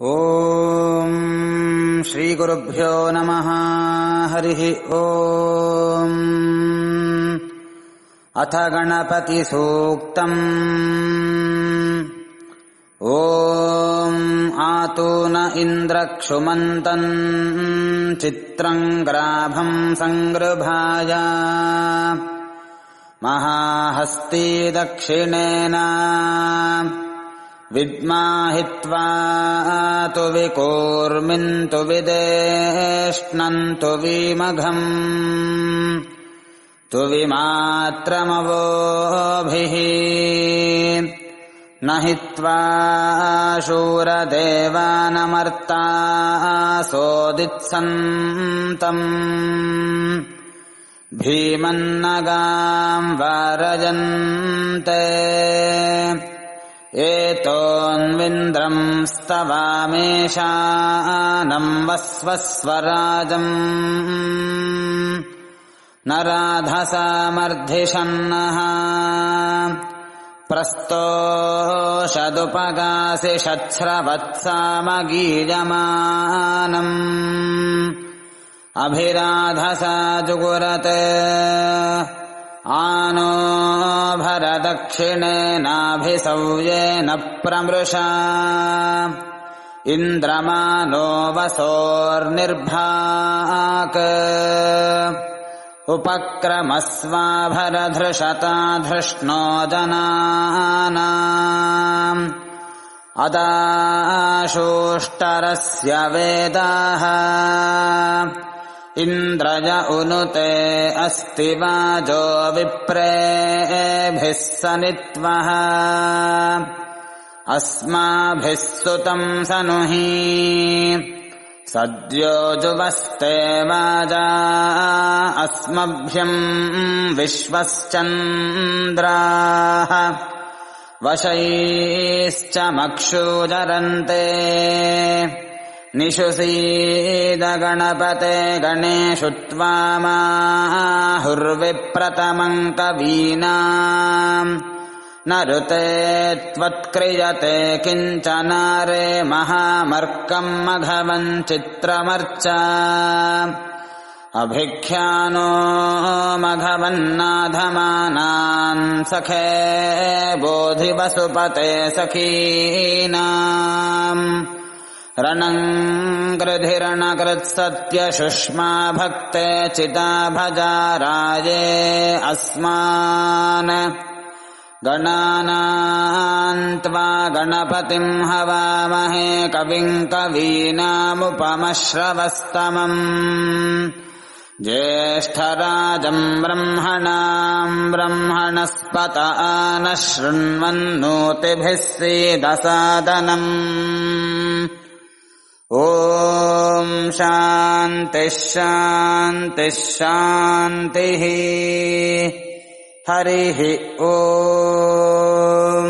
ॐ श्रीगुरुभ्यो नमः। हरिः ॐ। अथ गणपतिसूक्तम्। ॐ आतु न इन्द्रक्षुमन्तन् चित्रम् ग्राभम् सङ्गृभाय। महाहस्ती दक्षिणेन विद्माहित्वा तु विकूर्मिन्तु विदेष्णन्तु विमघम्। तु विमात्रमवोभिः। न हित्वा शूरदेवानमर्ता सोदित्सन्तम् भीमन्नगाम् वारजन्ते एतोऽन्विन्द्रम् स्तवामेषानम् वस्वस्वराजम् न राधसामर्धिषन्नः प्रस्तोषदुपगासि शच्छ्रवत्सामगीयमानम् अभिराधसा जुगुरत् आनो भरदक्षिणेनाभिसव्येन प्रमृषा। इन्द्रमानो वसोर्निर्भाक् उपक्रमस्वाभरधृषता धृष्णो जनानाम्। अदाशोष्टरस्य वेदाः इन्द्रज उनुते अस्ति वाजो विप्रेभिः सनित्वः। अस्माभिः सुतम् सनुहि सद्यो जुवस्ते वाजा अस्मभ्यम् विश्वश्चन्द्राः। वशैश्च मक्षूजरन्ते निषुसीदगणपते गणेषु त्वामाहुर्विप्रतमम् कवीनाम्। न ऋते त्वत्क्रियते किञ्चनारे महामर्कम् मघवन् चित्रमर्च। अभिख्यानो मघवन्नाधमानान् सखे बोधिवसुपते सखीनाम् रणम् कृधिरणकृत्सत्यशुष्मा भक्ते चिता भजा राये अस्मान्। गणानान्त्वा गणपतिम् हवामहे कविम् कवीनामुपमश्रवस्तमम्। ज्येष्ठराजम् ब्रह्मणाम् ब्रह्मणस्पत नः शृण्वन्नोतिभिः सीदसादनम् ॐ शान्तिः शान्तिः शान्तिः हरिः ॐ